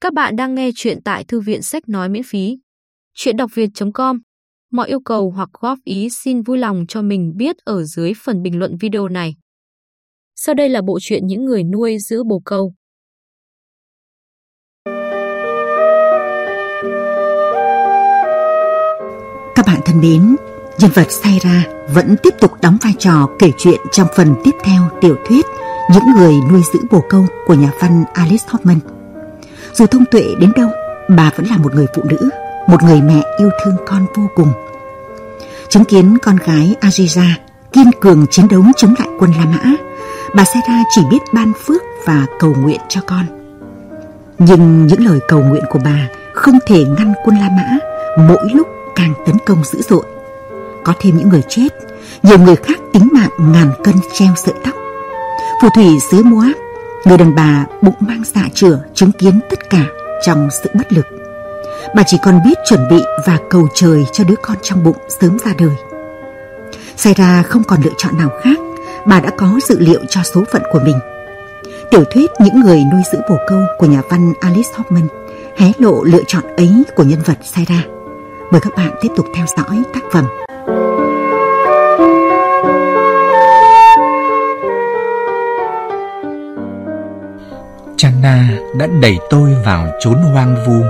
Các bạn đang nghe chuyện tại thư viện sách nói miễn phí. Chuyện đọc việt.com Mọi yêu cầu hoặc góp ý xin vui lòng cho mình biết ở dưới phần bình luận video này. Sau đây là bộ truyện những người nuôi giữ bồ câu. Các bạn thân mến, nhân vật Saira vẫn tiếp tục đóng vai trò kể chuyện trong phần tiếp theo tiểu thuyết Những người nuôi giữ bồ câu của nhà văn Alice Hoffman. Dù thông tuệ đến đâu, bà vẫn là một người phụ nữ, một người mẹ yêu thương con vô cùng. Chứng kiến con gái Aziza kiên cường chiến đấu chống lại quân La Mã, bà Sera chỉ biết ban phước và cầu nguyện cho con. Nhưng những lời cầu nguyện của bà không thể ngăn quân La Mã mỗi lúc càng tấn công dữ dội. Có thêm những người chết, nhiều người khác tính mạng ngàn cân treo sợi tóc. Phù thủy xứ Moab Người đàn bà bụng mang dạ chửa chứng kiến tất cả trong sự bất lực. Bà chỉ còn biết chuẩn bị và cầu trời cho đứa con trong bụng sớm ra đời. Xảy ra không còn lựa chọn nào khác, bà đã có dự liệu cho số phận của mình. Tiểu thuyết Những người nuôi giữ bồ câu của nhà văn Alice Hoffman hé lộ lựa chọn ấy của nhân vật Saira. Mời các bạn tiếp tục theo dõi tác phẩm. Channa đã đẩy tôi vào chốn hoang vu.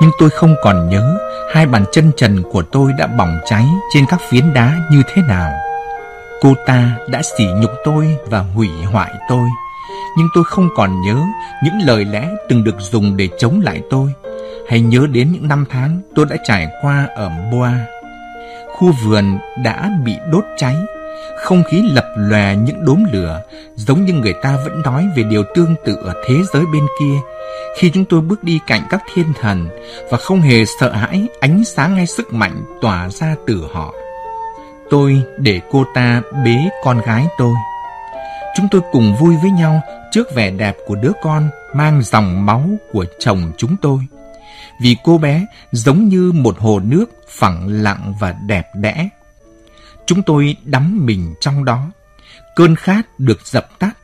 Nhưng tôi không còn nhớ Hai bàn chân trần của tôi đã bỏng cháy Trên các phiến đá như thế nào. Cô ta đã sỉ nhục tôi và hủy hoại tôi. Nhưng tôi không còn nhớ Những lời lẽ từng được dùng để chống lại tôi. Hay nhớ đến những năm tháng tôi đã trải qua ở Boa. Khu vườn đã bị đốt cháy không khí lập lòe những đốm lửa, giống như người ta vẫn nói về điều tương tự ở thế giới bên kia. Khi chúng tôi bước đi cạnh các thiên thần và không hề sợ hãi ánh sáng hay sức mạnh tỏa ra từ họ. Tôi để cô ta bế con gái tôi. Chúng tôi cùng vui với nhau trước vẻ đẹp của đứa con mang dòng máu của chồng chúng tôi. Vì cô bé giống như một hồ nước phẳng lặng và đẹp đẽ Chúng tôi đắm mình trong đó. Cơn khát được dập tắt.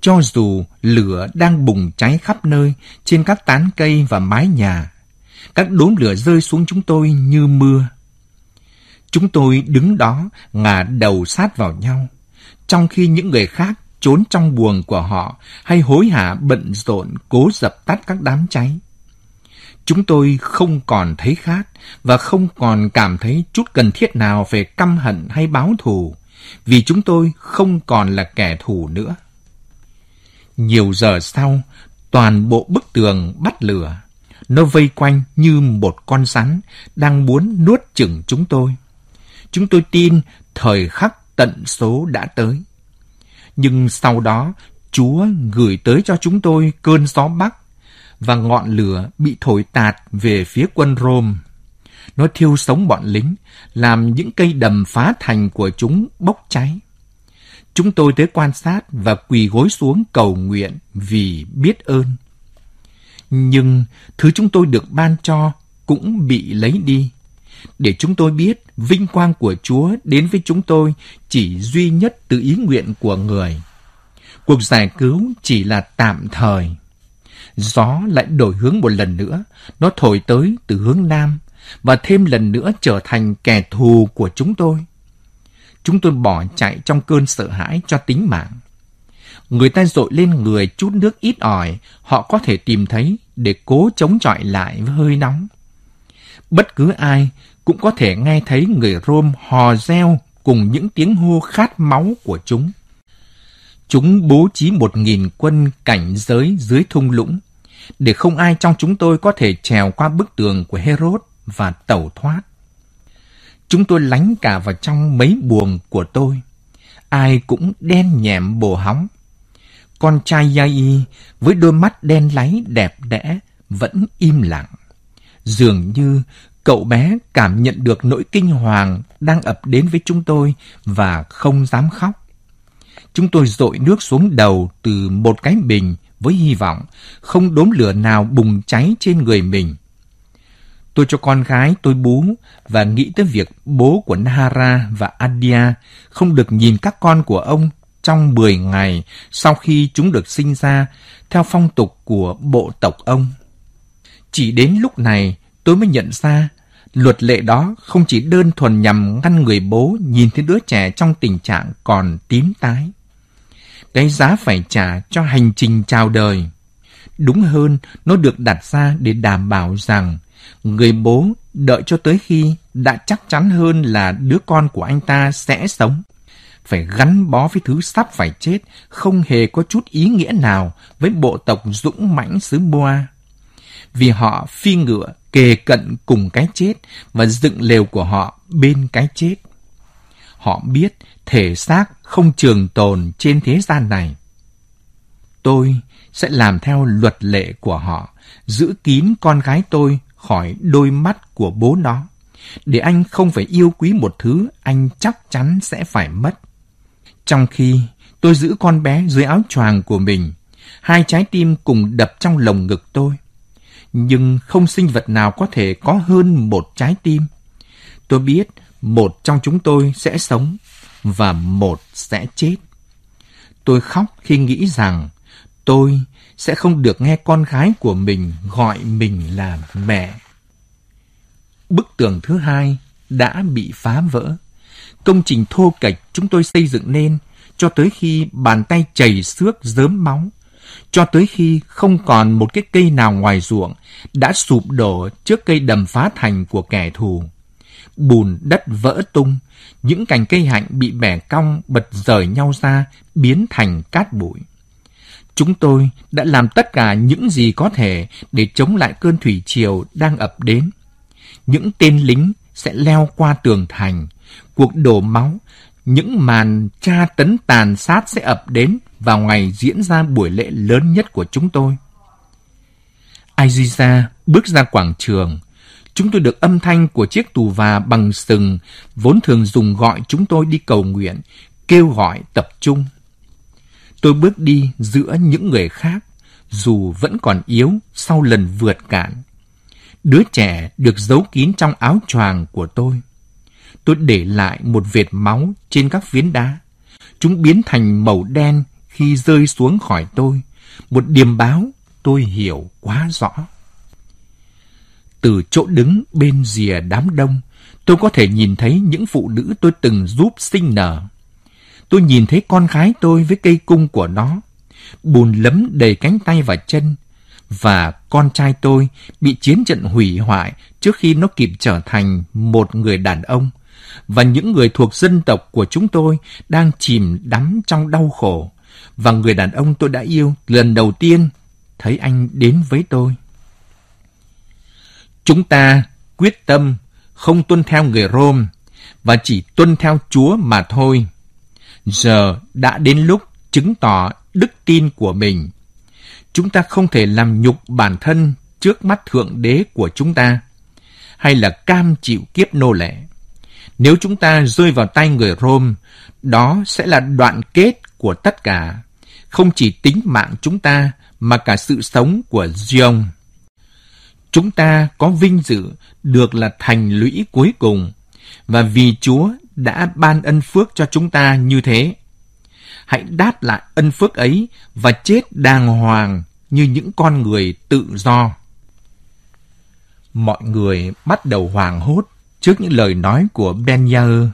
Cho dù lửa đang bùng cháy khắp nơi trên các tán cây và mái nhà, các đốm lửa rơi xuống chúng tôi như mưa. Chúng tôi đứng đó ngả đầu sát vào nhau, trong khi những người khác trốn trong buồng của họ hay hối hả bận rộn cố dập tắt các đám cháy. Chúng tôi không còn thấy khát và không còn cảm thấy chút cần thiết nào về căm hận hay báo thù, vì chúng tôi không còn là kẻ thù nữa. Nhiều giờ sau, toàn bộ bức tường bắt lửa. Nó vây quanh như một con rắn đang muốn nuốt chửng chúng tôi. Chúng tôi tin thời khắc tận số đã tới. Nhưng sau đó, Chúa gửi tới cho chúng tôi cơn gió bắc và ngọn lửa bị thổi tạt về phía quân Rome. Nó thiêu sống bọn lính, làm những cây đầm phá thành của chúng bốc cháy. Chúng tôi tới quan sát và quỳ gối xuống cầu nguyện vì biết ơn. Nhưng thứ chúng tôi được ban cho cũng bị lấy đi. Để chúng tôi biết vinh quang của Chúa đến với chúng tôi chỉ duy nhất từ ý nguyện của người. Cuộc giải cứu chỉ là tạm thời. Gió lại đổi hướng một lần nữa, nó thổi tới từ hướng nam và thêm lần nữa trở thành kẻ thù của chúng tôi. Chúng tôi bỏ chạy trong cơn sợ hãi cho tính mạng. Người ta dội lên người chút nước ít ỏi, họ có thể tìm thấy để cố chống chọi lại với hơi nóng. Bất cứ ai cũng có thể nghe thấy người Rome hò reo cùng những tiếng hô khát máu của chúng. Chúng bố trí một nghìn quân cảnh giới dưới thung lũng, để không ai trong chúng tôi có thể trèo qua bức tường của Herod và tẩu thoát. Chúng tôi lánh cả vào trong mấy buồng của tôi. Ai cũng đen nhẹm bồ hóng. Con trai Yai với đôi mắt đen láy đẹp đẽ vẫn im lặng. Dường như cậu bé cảm nhận được nỗi kinh hoàng đang ập đến với chúng tôi và không dám khóc. Chúng tôi dội nước xuống đầu từ một cái bình với hy vọng không đốm lửa nào bùng cháy trên người mình. Tôi cho con gái, tôi bú, và nghĩ tới việc bố của Nahara và Adia không được nhìn các con của ông trong 10 ngày sau khi chúng được sinh ra, theo phong tục của bộ tộc ông. Chỉ đến lúc này, tôi mới nhận ra luật lệ đó không chỉ đơn thuần nhằm ngăn người bố nhìn thấy đứa trẻ trong tình trạng còn tím tái. Cái giá phải trả cho hành trình chào đời. Đúng hơn, nó được đặt ra để đảm bảo rằng người bố đợi cho tới khi đã chắc chắn hơn là đứa con của anh ta sẽ sống. Phải gắn bó với thứ sắp phải chết, không hề có chút ý nghĩa nào với bộ tộc dũng mãnh xứ Boa. Vì họ phi ngựa kề cận cùng cái chết và dựng lều của họ bên cái chết. Họ biết thể xác không trường tồn trên thế gian này. Tôi sẽ làm theo luật lệ của họ, giữ kín con gái tôi khỏi đôi mắt của bố nó, để anh không phải yêu quý một thứ anh chắc chắn sẽ phải mất. Trong khi tôi giữ con bé dưới áo choàng của mình, hai trái tim cùng đập trong lồng ngực tôi. Nhưng không sinh vật nào có thể có hơn một trái tim. Tôi biết một trong chúng tôi sẽ sống và một sẽ chết. Tôi khóc khi nghĩ rằng tôi sẽ không được nghe con gái của mình gọi mình là mẹ. Bức tường thứ hai đã bị phá vỡ. Công trình thô kệch chúng tôi xây dựng nên cho tới khi bàn tay chảy xước dớm máu, cho tới khi không còn một cái cây nào ngoài ruộng đã sụp đổ trước cây đầm phá thành của kẻ thù. Bùn đất vỡ tung, những cành cây hạnh bị bẻ cong bật rời nhau ra, biến thành cát bụi. Chúng tôi đã làm tất cả những gì có thể để chống lại cơn thủy triều đang ập đến. Những tên lính sẽ leo qua tường thành, cuộc đổ máu, những màn tra tấn tàn sát sẽ ập đến vào ngày diễn ra buổi lễ lớn nhất của chúng tôi. Aiziza bước ra quảng trường. Chúng tôi được âm thanh của chiếc tù và bằng sừng vốn thường dùng gọi chúng tôi đi cầu nguyện, kêu gọi tập trung. Tôi bước đi giữa những người khác, dù vẫn còn yếu sau lần vượt cạn. Đứa trẻ được giấu kín trong áo choàng của tôi. Tôi để lại một vệt máu trên các phiến đá. Chúng biến thành màu đen khi rơi xuống khỏi tôi. Một điềm báo tôi hiểu quá rõ. Từ chỗ đứng bên rìa đám đông, tôi có thể nhìn thấy những phụ nữ tôi từng giúp sinh nở tôi nhìn thấy con gái tôi với cây cung của nó, bùn lấm đầy cánh tay và chân, và con trai tôi bị chiến trận hủy hoại trước khi nó kịp trở thành một người đàn ông, và những người thuộc dân tộc của chúng tôi đang chìm đắm trong đau khổ, và người đàn ông tôi đã yêu lần đầu tiên thấy anh đến với tôi. Chúng ta quyết tâm không tuân theo người Rome và chỉ tuân theo Chúa mà thôi. Giờ đã đến lúc chứng tỏ đức tin của mình. Chúng ta không thể làm nhục bản thân trước mắt Thượng Đế của chúng ta, hay là cam chịu kiếp nô lệ. Nếu chúng ta rơi vào tay người Rome, đó sẽ là đoạn kết của tất cả, không chỉ tính mạng chúng ta mà cả sự sống của Zion. Chúng ta có vinh dự được là thành lũy cuối cùng, và vì Chúa đã ban ân phước cho chúng ta như thế. Hãy đáp lại ân phước ấy và chết đàng hoàng như những con người tự do. Mọi người bắt đầu hoàng hốt trước những lời nói của Ben Yair.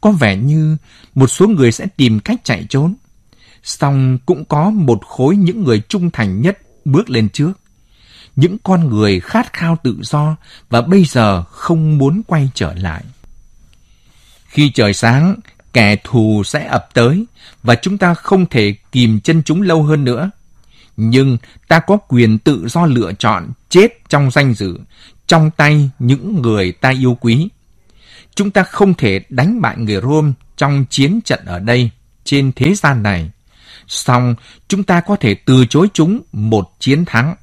Có vẻ như một số người sẽ tìm cách chạy trốn. Song cũng có một khối những người trung thành nhất bước lên trước. Những con người khát khao tự do và bây giờ không muốn quay trở lại. Khi trời sáng, kẻ thù sẽ ập tới và chúng ta không thể kìm chân chúng lâu hơn nữa. Nhưng ta có quyền tự do lựa chọn chết trong danh dự, trong tay những người ta yêu quý. Chúng ta không thể đánh bại người Rome trong chiến trận ở đây, trên thế gian này. Song, chúng ta có thể từ chối chúng một chiến thắng.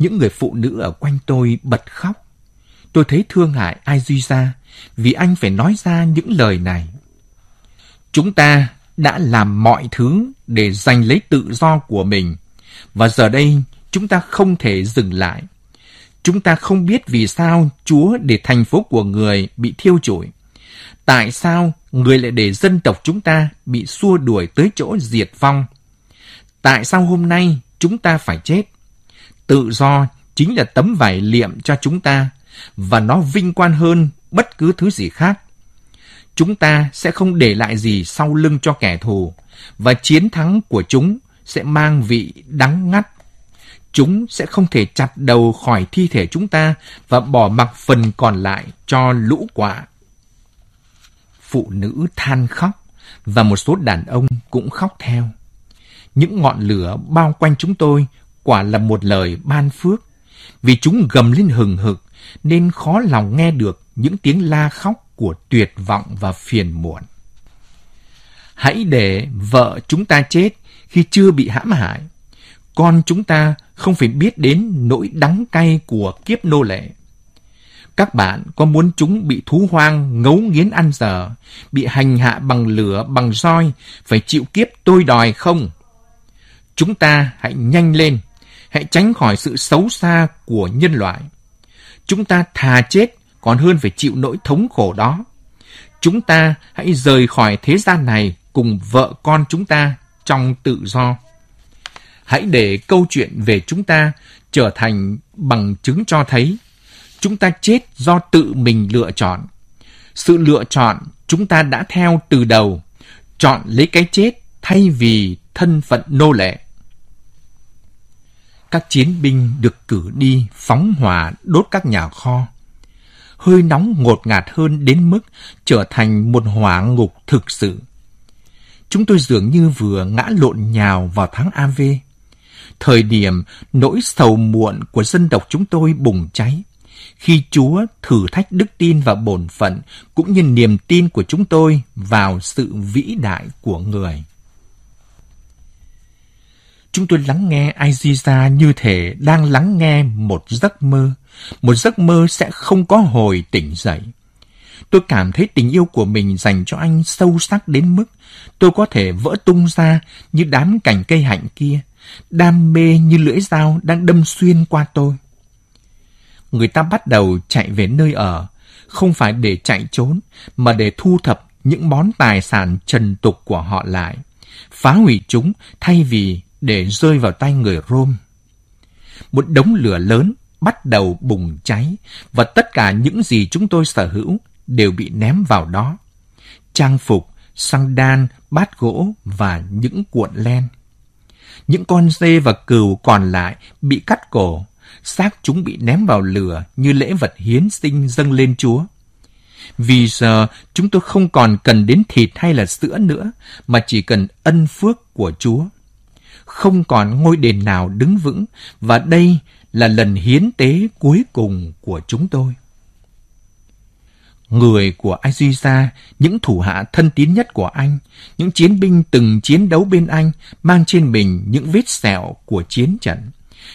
Những người phụ nữ ở quanh tôi bật khóc. Tôi thấy thương hại ai duy ra vì anh phải nói ra những lời này. Chúng ta đã làm mọi thứ để giành lấy tự do của mình, và giờ đây chúng ta không thể dừng lại. Chúng ta không biết vì sao Chúa để thành phố của người bị thiêu trụi. Tại sao người lại để dân tộc chúng ta bị xua đuổi tới chỗ diệt vong? Tại sao hôm nay chúng ta phải chết? Tự do chính là tấm vải liệm cho chúng ta, và nó vinh quang hơn bất cứ thứ gì khác. Chúng ta sẽ không để lại gì sau lưng cho kẻ thù, và chiến thắng của chúng sẽ mang vị đắng ngắt. Chúng sẽ không thể chặt đầu khỏi thi thể chúng ta và bỏ mặc phần còn lại cho lũ quạ. Phụ nữ than khóc, và một số đàn ông cũng khóc theo. Những ngọn lửa bao quanh chúng tôi quả là một lời ban phước, vì chúng gầm lên hừng hực nên khó lòng nghe được những tiếng la khóc của tuyệt vọng và phiền muộn. Hãy để vợ chúng ta chết khi chưa bị hãm hại. Con chúng ta không phải biết đến nỗi đắng cay của kiếp nô lệ. Các bạn có muốn chúng bị thú hoang ngấu nghiến ăn giờ, bị hành hạ bằng lửa, bằng roi, phải chịu kiếp tôi đòi không? Chúng ta hãy nhanh lên, hãy tránh khỏi sự xấu xa của nhân loại. Chúng ta thà chết còn hơn phải chịu nỗi thống khổ đó. Chúng ta hãy rời khỏi thế gian này cùng vợ con chúng ta trong tự do. Hãy để câu chuyện về chúng ta trở thành bằng chứng cho thấy chúng ta chết do tự mình lựa chọn. Sự lựa chọn chúng ta đã theo từ đầu, chọn lấy cái chết thay vì thân phận nô lệ. Các chiến binh được cử đi phóng hỏa đốt các nhà kho. Hơi nóng ngột ngạt hơn đến mức trở thành một hỏa ngục thực sự. Chúng tôi dường như vừa ngã lộn nhào vào tháng AV. Thời điểm nỗi sầu muộn của dân tộc chúng tôi bùng cháy, khi Chúa thử thách đức tin và bổn phận cũng như niềm tin của chúng tôi vào sự vĩ đại của người. Chúng tôi lắng nghe Aziza như thể đang lắng nghe một giấc mơ, một giấc mơ sẽ không có hồi tỉnh dậy. Tôi cảm thấy tình yêu của mình dành cho anh sâu sắc đến mức tôi có thể vỡ tung ra như đám cành cây hạnh kia, đam mê như lưỡi dao đang đâm xuyên qua tôi người ta bắt đầu chạy về nơi ở, không phải để chạy trốn, mà để thu thập những món tài sản trần tục của họ lại, phá hủy chúng thay vì để rơi vào tay người Rome. Một đống lửa lớn bắt đầu bùng cháy và tất cả những gì chúng tôi sở hữu đều bị ném vào đó. Trang phục, xăng đan, bát gỗ và những cuộn len. Những con dê và cừu còn lại bị cắt cổ xác chúng bị ném vào lửa như lễ vật hiến sinh dâng lên Chúa. Vì giờ chúng tôi không còn cần đến thịt hay là sữa nữa, mà chỉ cần ân phước của Chúa. Không còn ngôi đền nào đứng vững, và đây là lần hiến tế cuối cùng của chúng tôi. Người của Aziza, những thủ hạ thân tín nhất của anh, những chiến binh từng chiến đấu bên anh, mang trên mình những vết sẹo của chiến trận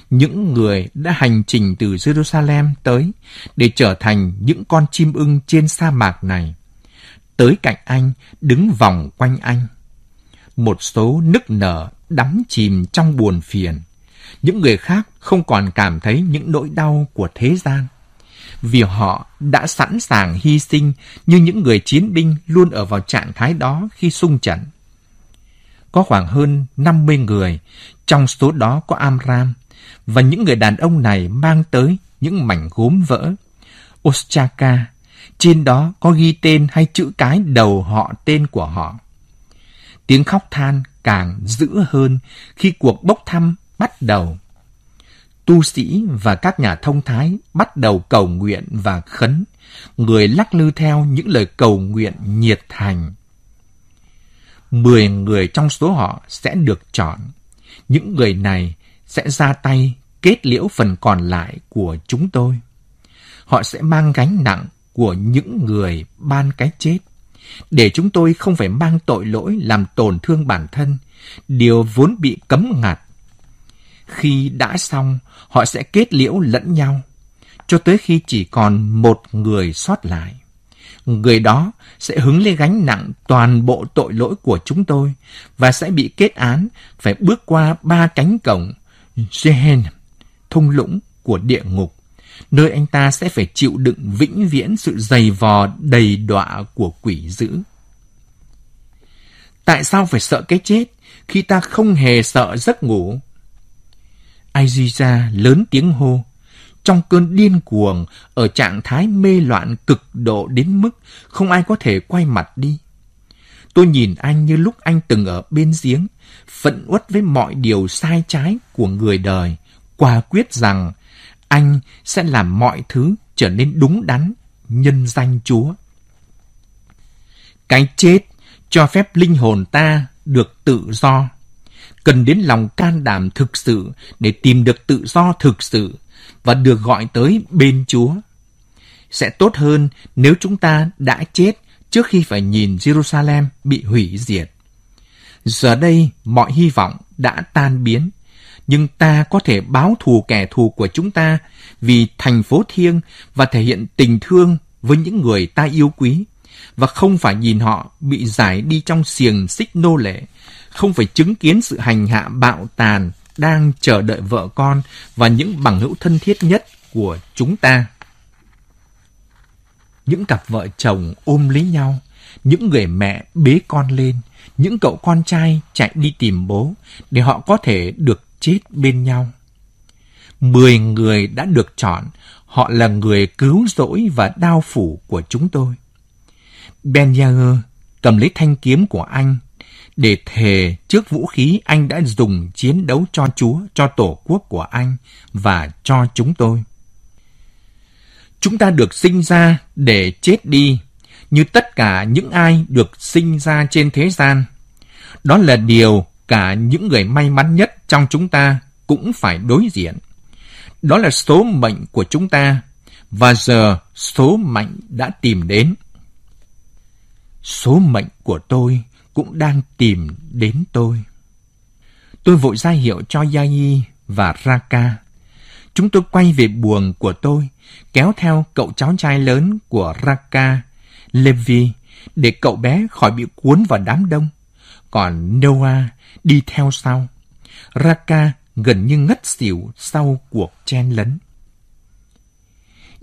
những người đã hành trình từ Jerusalem tới để trở thành những con chim ưng trên sa mạc này. Tới cạnh anh, đứng vòng quanh anh. Một số nức nở, đắm chìm trong buồn phiền. Những người khác không còn cảm thấy những nỗi đau của thế gian. Vì họ đã sẵn sàng hy sinh như những người chiến binh luôn ở vào trạng thái đó khi xung trận. Có khoảng hơn 50 người, trong số đó có Amram, và những người đàn ông này mang tới những mảnh gốm vỡ. Ostraka, trên đó có ghi tên hay chữ cái đầu họ tên của họ. Tiếng khóc than càng dữ hơn khi cuộc bốc thăm bắt đầu. Tu sĩ và các nhà thông thái bắt đầu cầu nguyện và khấn, người lắc lư theo những lời cầu nguyện nhiệt thành. Mười người trong số họ sẽ được chọn. Những người này sẽ ra tay kết liễu phần còn lại của chúng tôi. Họ sẽ mang gánh nặng của những người ban cái chết, để chúng tôi không phải mang tội lỗi làm tổn thương bản thân, điều vốn bị cấm ngặt. Khi đã xong, họ sẽ kết liễu lẫn nhau, cho tới khi chỉ còn một người sót lại. Người đó sẽ hứng lên gánh nặng toàn bộ tội lỗi của chúng tôi và sẽ bị kết án phải bước qua ba cánh cổng Jehen, thung lũng của địa ngục, nơi anh ta sẽ phải chịu đựng vĩnh viễn sự dày vò đầy đọa của quỷ dữ. Tại sao phải sợ cái chết khi ta không hề sợ giấc ngủ? Aziza lớn tiếng hô. Trong cơn điên cuồng, ở trạng thái mê loạn cực độ đến mức không ai có thể quay mặt đi. Tôi nhìn anh như lúc anh từng ở bên giếng, phận uất với mọi điều sai trái của người đời, quả quyết rằng anh sẽ làm mọi thứ trở nên đúng đắn, nhân danh Chúa. Cái chết cho phép linh hồn ta được tự do. Cần đến lòng can đảm thực sự để tìm được tự do thực sự và được gọi tới bên Chúa. Sẽ tốt hơn nếu chúng ta đã chết trước khi phải nhìn Jerusalem bị hủy diệt. Giờ đây mọi hy vọng đã tan biến, nhưng ta có thể báo thù kẻ thù của chúng ta vì thành phố thiêng và thể hiện tình thương với những người ta yêu quý và không phải nhìn họ bị giải đi trong xiềng xích nô lệ, không phải chứng kiến sự hành hạ bạo tàn đang chờ đợi vợ con và những bằng hữu thân thiết nhất của chúng ta. Những cặp vợ chồng ôm lấy nhau, những người mẹ bế con lên, những cậu con trai chạy đi tìm bố để họ có thể được chết bên nhau. Mười người đã được chọn, họ là người cứu rỗi và đao phủ của chúng tôi. Ben Yager cầm lấy thanh kiếm của anh để thề trước vũ khí anh đã dùng chiến đấu cho Chúa, cho Tổ quốc của anh và cho chúng tôi. Chúng ta được sinh ra để chết đi, như tất cả những ai được sinh ra trên thế gian. Đó là điều cả những người may mắn nhất trong chúng ta cũng phải đối diện. Đó là số mệnh của chúng ta, và giờ số mệnh đã tìm đến. Số mệnh của tôi cũng đang tìm đến tôi. Tôi vội ra hiệu cho Yai và Raka. Chúng tôi quay về buồng của tôi, kéo theo cậu cháu trai lớn của Raka, Levi, để cậu bé khỏi bị cuốn vào đám đông. Còn Noah đi theo sau. Raka gần như ngất xỉu sau cuộc chen lấn.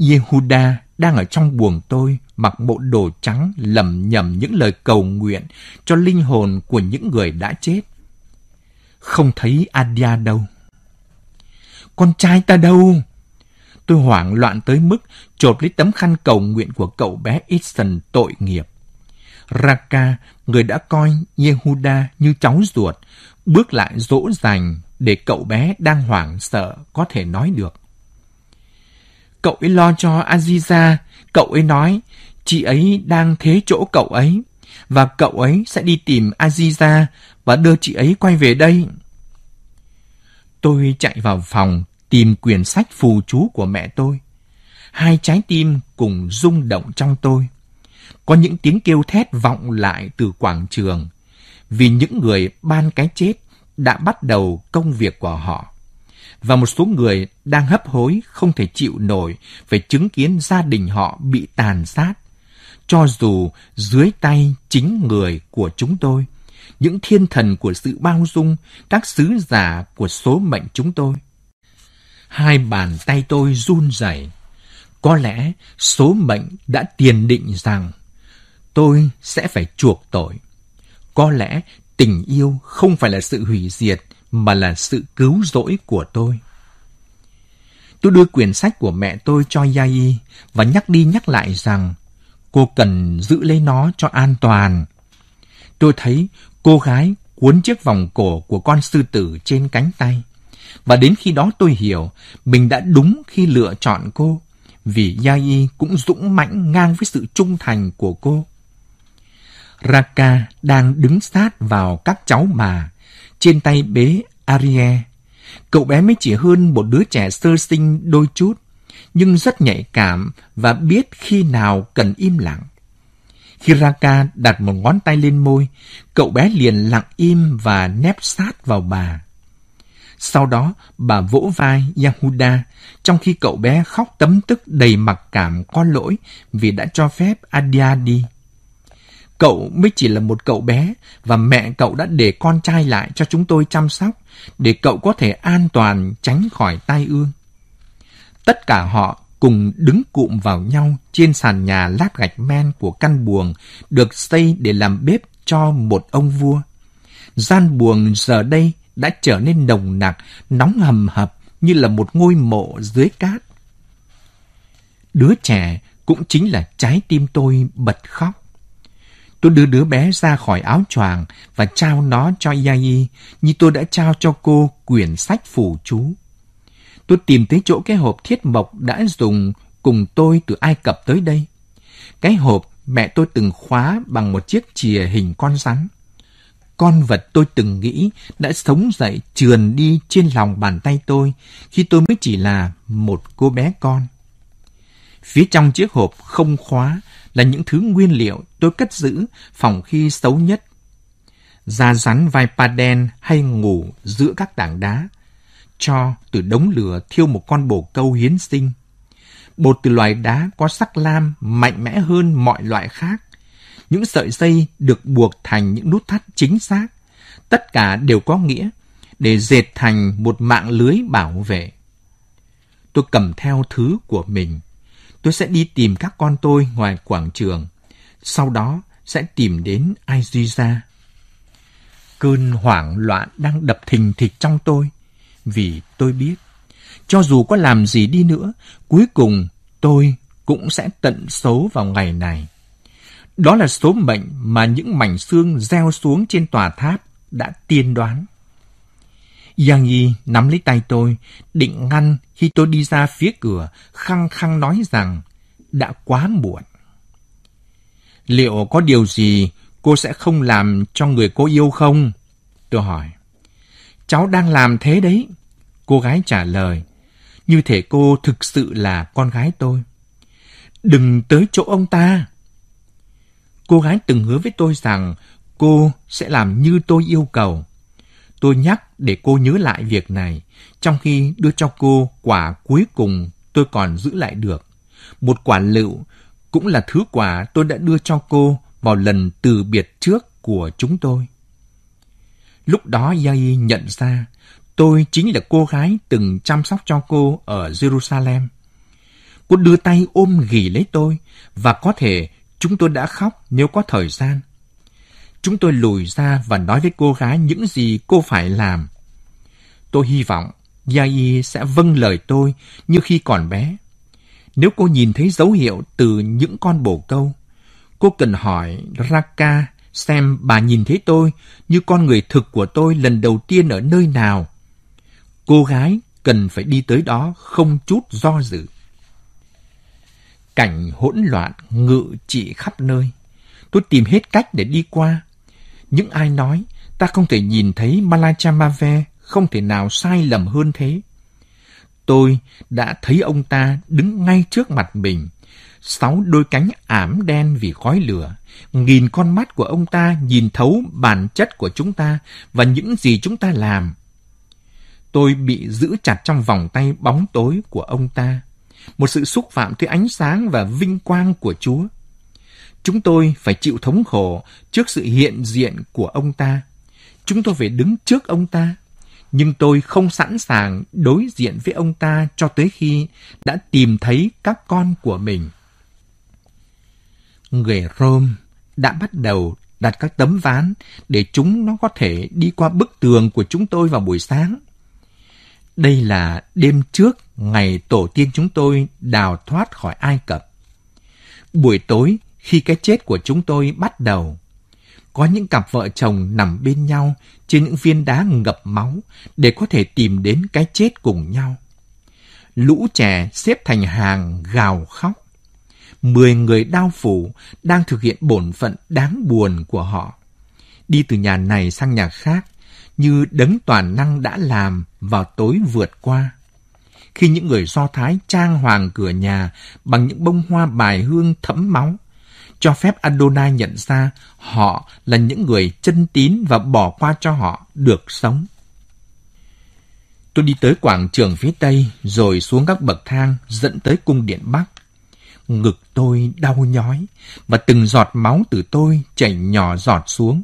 Yehuda đang ở trong buồng tôi, mặc bộ đồ trắng lầm nhầm những lời cầu nguyện cho linh hồn của những người đã chết. Không thấy Adia đâu. Con trai ta đâu? Tôi hoảng loạn tới mức chộp lấy tấm khăn cầu nguyện của cậu bé Ethan tội nghiệp. Raka, người đã coi Yehuda như cháu ruột, bước lại dỗ dành để cậu bé đang hoảng sợ có thể nói được. Cậu ấy lo cho Aziza, cậu ấy nói chị ấy đang thế chỗ cậu ấy và cậu ấy sẽ đi tìm Aziza và đưa chị ấy quay về đây. Tôi chạy vào phòng tìm quyển sách phù chú của mẹ tôi. Hai trái tim cùng rung động trong tôi. Có những tiếng kêu thét vọng lại từ quảng trường vì những người ban cái chết đã bắt đầu công việc của họ và một số người đang hấp hối không thể chịu nổi phải chứng kiến gia đình họ bị tàn sát, cho dù dưới tay chính người của chúng tôi, những thiên thần của sự bao dung, các sứ giả của số mệnh chúng tôi. Hai bàn tay tôi run rẩy. Có lẽ số mệnh đã tiền định rằng tôi sẽ phải chuộc tội. Có lẽ tình yêu không phải là sự hủy diệt mà là sự cứu rỗi của tôi. Tôi đưa quyển sách của mẹ tôi cho Yai và nhắc đi nhắc lại rằng cô cần giữ lấy nó cho an toàn. Tôi thấy cô gái cuốn chiếc vòng cổ của con sư tử trên cánh tay. Và đến khi đó tôi hiểu mình đã đúng khi lựa chọn cô, vì Yai cũng dũng mãnh ngang với sự trung thành của cô. Raka đang đứng sát vào các cháu bà, trên tay bế Arie. Cậu bé mới chỉ hơn một đứa trẻ sơ sinh đôi chút, nhưng rất nhạy cảm và biết khi nào cần im lặng. Khi Raka đặt một ngón tay lên môi, cậu bé liền lặng im và nép sát vào bà. Sau đó, bà vỗ vai Yahuda, trong khi cậu bé khóc tấm tức đầy mặc cảm có lỗi vì đã cho phép Adia đi. Cậu mới chỉ là một cậu bé và mẹ cậu đã để con trai lại cho chúng tôi chăm sóc để cậu có thể an toàn tránh khỏi tai ương. Tất cả họ cùng đứng cụm vào nhau trên sàn nhà lát gạch men của căn buồng được xây để làm bếp cho một ông vua. Gian buồng giờ đây đã trở nên nồng nặc, nóng hầm hập như là một ngôi mộ dưới cát. Đứa trẻ cũng chính là trái tim tôi bật khóc. Tôi đưa đứa bé ra khỏi áo choàng và trao nó cho Yai, như tôi đã trao cho cô quyển sách phù chú. Tôi tìm tới chỗ cái hộp thiết mộc đã dùng cùng tôi từ Ai Cập tới đây. Cái hộp mẹ tôi từng khóa bằng một chiếc chìa hình con rắn. Con vật tôi từng nghĩ đã sống dậy trườn đi trên lòng bàn tay tôi khi tôi mới chỉ là một cô bé con. Phía trong chiếc hộp không khóa là những thứ nguyên liệu tôi cất giữ phòng khi xấu nhất. Da rắn vai pa đen hay ngủ giữa các tảng đá. Cho từ đống lửa thiêu một con bồ câu hiến sinh. Bột từ loài đá có sắc lam mạnh mẽ hơn mọi loại khác. Những sợi dây được buộc thành những nút thắt chính xác. Tất cả đều có nghĩa để dệt thành một mạng lưới bảo vệ. Tôi cầm theo thứ của mình tôi sẽ đi tìm các con tôi ngoài quảng trường. Sau đó sẽ tìm đến Aizuza. Cơn hoảng loạn đang đập thình thịch trong tôi. Vì tôi biết, cho dù có làm gì đi nữa, cuối cùng tôi cũng sẽ tận số vào ngày này. Đó là số mệnh mà những mảnh xương gieo xuống trên tòa tháp đã tiên đoán. Giang Nhi nắm lấy tay tôi, định ngăn khi tôi đi ra phía cửa, khăng khăng nói rằng đã quá muộn. Liệu có điều gì cô sẽ không làm cho người cô yêu không? Tôi hỏi. Cháu đang làm thế đấy. Cô gái trả lời. Như thể cô thực sự là con gái tôi. Đừng tới chỗ ông ta. Cô gái từng hứa với tôi rằng cô sẽ làm như tôi yêu cầu. Tôi nhắc để cô nhớ lại việc này, trong khi đưa cho cô quả cuối cùng tôi còn giữ lại được. Một quả lựu cũng là thứ quả tôi đã đưa cho cô vào lần từ biệt trước của chúng tôi. Lúc đó Yai nhận ra tôi chính là cô gái từng chăm sóc cho cô ở Jerusalem. Cô đưa tay ôm ghì lấy tôi và có thể chúng tôi đã khóc nếu có thời gian. Chúng tôi lùi ra và nói với cô gái những gì cô phải làm. Tôi hy vọng Yai sẽ vâng lời tôi như khi còn bé. Nếu cô nhìn thấy dấu hiệu từ những con bồ câu, cô cần hỏi Raka xem bà nhìn thấy tôi như con người thực của tôi lần đầu tiên ở nơi nào. Cô gái cần phải đi tới đó không chút do dự. Cảnh hỗn loạn ngự trị khắp nơi. Tôi tìm hết cách để đi qua. Những ai nói ta không thể nhìn thấy Malachamave không thể nào sai lầm hơn thế. Tôi đã thấy ông ta đứng ngay trước mặt mình, sáu đôi cánh ảm đen vì khói lửa. Nghìn con mắt của ông ta nhìn thấu bản chất của chúng ta và những gì chúng ta làm. Tôi bị giữ chặt trong vòng tay bóng tối của ông ta. Một sự xúc phạm tới ánh sáng và vinh quang của Chúa. Chúng tôi phải chịu thống khổ trước sự hiện diện của ông ta. Chúng tôi phải đứng trước ông ta nhưng tôi không sẵn sàng đối diện với ông ta cho tới khi đã tìm thấy các con của mình. Người Rome đã bắt đầu đặt các tấm ván để chúng nó có thể đi qua bức tường của chúng tôi vào buổi sáng. Đây là đêm trước ngày tổ tiên chúng tôi đào thoát khỏi Ai Cập. Buổi tối khi cái chết của chúng tôi bắt đầu, có những cặp vợ chồng nằm bên nhau trên những viên đá ngập máu để có thể tìm đến cái chết cùng nhau. Lũ trẻ xếp thành hàng gào khóc. Mười người đau phủ đang thực hiện bổn phận đáng buồn của họ. Đi từ nhà này sang nhà khác như đấng toàn năng đã làm vào tối vượt qua. Khi những người Do Thái trang hoàng cửa nhà bằng những bông hoa bài hương thấm máu, cho phép Adonai nhận ra họ là những người chân tín và bỏ qua cho họ được sống. Tôi đi tới quảng trường phía tây, rồi xuống các bậc thang dẫn tới cung điện bắc. Ngực tôi đau nhói, và từng giọt máu từ tôi chảy nhỏ giọt xuống.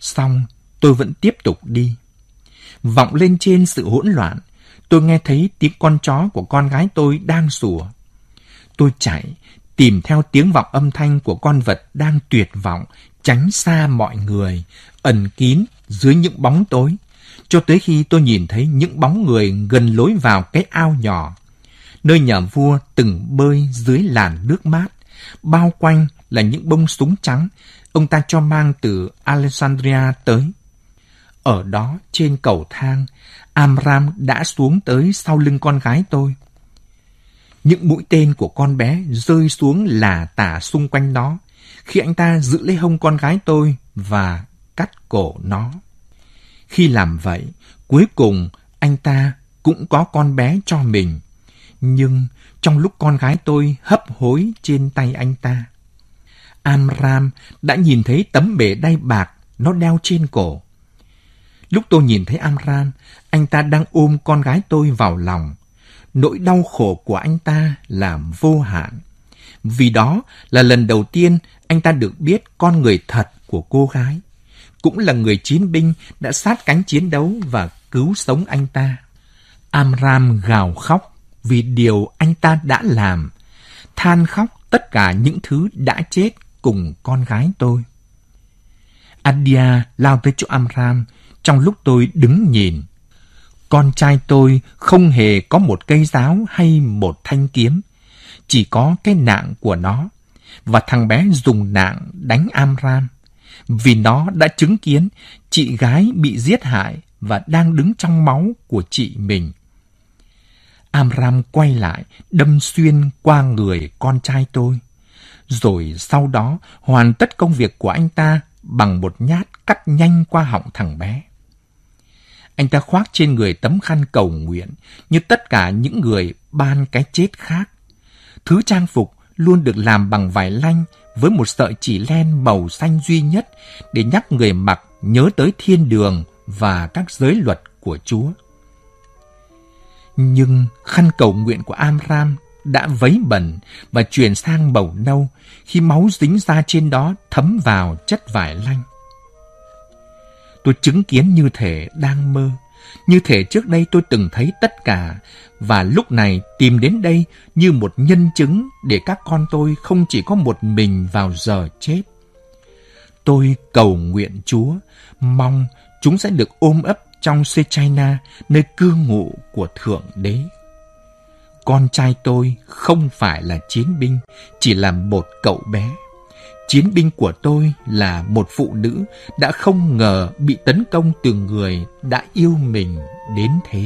Xong, tôi vẫn tiếp tục đi. Vọng lên trên sự hỗn loạn, tôi nghe thấy tiếng con chó của con gái tôi đang sủa. Tôi chạy, tìm theo tiếng vọng âm thanh của con vật đang tuyệt vọng, tránh xa mọi người, ẩn kín dưới những bóng tối, cho tới khi tôi nhìn thấy những bóng người gần lối vào cái ao nhỏ, nơi nhà vua từng bơi dưới làn nước mát, bao quanh là những bông súng trắng ông ta cho mang từ Alexandria tới. Ở đó, trên cầu thang, Amram đã xuống tới sau lưng con gái tôi. Những mũi tên của con bé rơi xuống là tả xung quanh nó, khi anh ta giữ lấy hông con gái tôi và cắt cổ nó. Khi làm vậy, cuối cùng anh ta cũng có con bé cho mình. Nhưng trong lúc con gái tôi hấp hối trên tay anh ta, Amram đã nhìn thấy tấm bể đay bạc nó đeo trên cổ. Lúc tôi nhìn thấy Amram, anh ta đang ôm con gái tôi vào lòng. Nỗi đau khổ của anh ta là vô hạn. Vì đó là lần đầu tiên anh ta được biết con người thật của cô gái. Cũng là người chiến binh đã sát cánh chiến đấu và cứu sống anh ta. Amram gào khóc vì điều anh ta đã làm. Than khóc tất cả những thứ đã chết cùng con gái tôi. Adia lao tới chỗ Amram trong lúc tôi đứng nhìn. Con trai tôi không hề có một cây giáo hay một thanh kiếm, chỉ có cái nạng của nó. Và thằng bé dùng nạng đánh Amram, vì nó đã chứng kiến chị gái bị giết hại và đang đứng trong máu của chị mình. Amram quay lại, đâm xuyên qua người con trai tôi rồi sau đó hoàn tất công việc của anh ta bằng một nhát cắt nhanh qua họng thằng bé. Anh ta khoác trên người tấm khăn cầu nguyện như tất cả những người ban cái chết khác. Thứ trang phục luôn được làm bằng vải lanh với một sợi chỉ len màu xanh duy nhất để nhắc người mặc nhớ tới thiên đường và các giới luật của Chúa. Nhưng khăn cầu nguyện của Amram đã vấy bẩn và chuyển sang màu nâu khi máu dính ra trên đó thấm vào chất vải lanh. Tôi chứng kiến như thể đang mơ, như thể trước đây tôi từng thấy tất cả và lúc này tìm đến đây như một nhân chứng để các con tôi không chỉ có một mình vào giờ chết. Tôi cầu nguyện Chúa, mong chúng sẽ được ôm ấp trong Sechina, nơi cư ngụ của Thượng Đế. Con trai tôi không phải là chiến binh, chỉ là một cậu bé. Chiến binh của tôi là một phụ nữ đã không ngờ bị tấn công từ người đã yêu mình đến thế.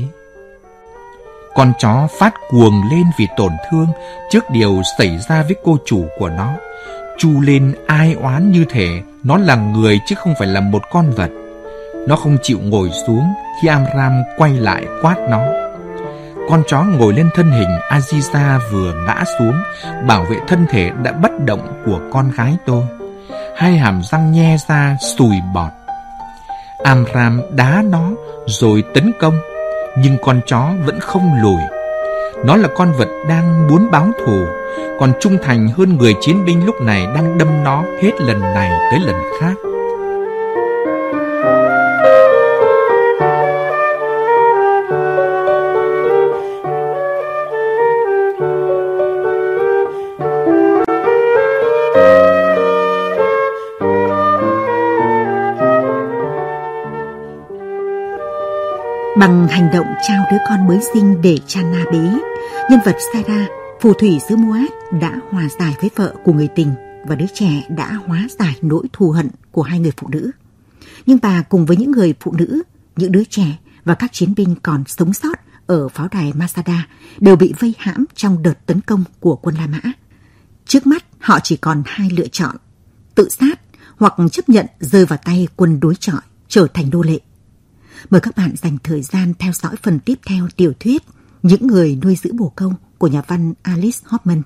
Con chó phát cuồng lên vì tổn thương trước điều xảy ra với cô chủ của nó. Chu lên ai oán như thể nó là người chứ không phải là một con vật. Nó không chịu ngồi xuống khi Amram quay lại quát nó. Con chó ngồi lên thân hình Aziza vừa ngã xuống, bảo vệ thân thể đã bất động của con gái tôi. Hai hàm răng nhe ra sùi bọt. Amram đá nó rồi tấn công, nhưng con chó vẫn không lùi. Nó là con vật đang muốn báo thù, còn trung thành hơn người chiến binh lúc này đang đâm nó hết lần này tới lần khác. Bằng hành động trao đứa con mới sinh để cha na bế, nhân vật Sarah, phù thủy xứ Moab đã hòa giải với vợ của người tình và đứa trẻ đã hóa giải nỗi thù hận của hai người phụ nữ. Nhưng bà cùng với những người phụ nữ, những đứa trẻ và các chiến binh còn sống sót ở pháo đài Masada đều bị vây hãm trong đợt tấn công của quân La Mã. Trước mắt họ chỉ còn hai lựa chọn, tự sát hoặc chấp nhận rơi vào tay quân đối chọi, trở thành nô lệ. Mời các bạn dành thời gian theo dõi phần tiếp theo tiểu thuyết Những người nuôi giữ bồ câu của nhà văn Alice Hoffman.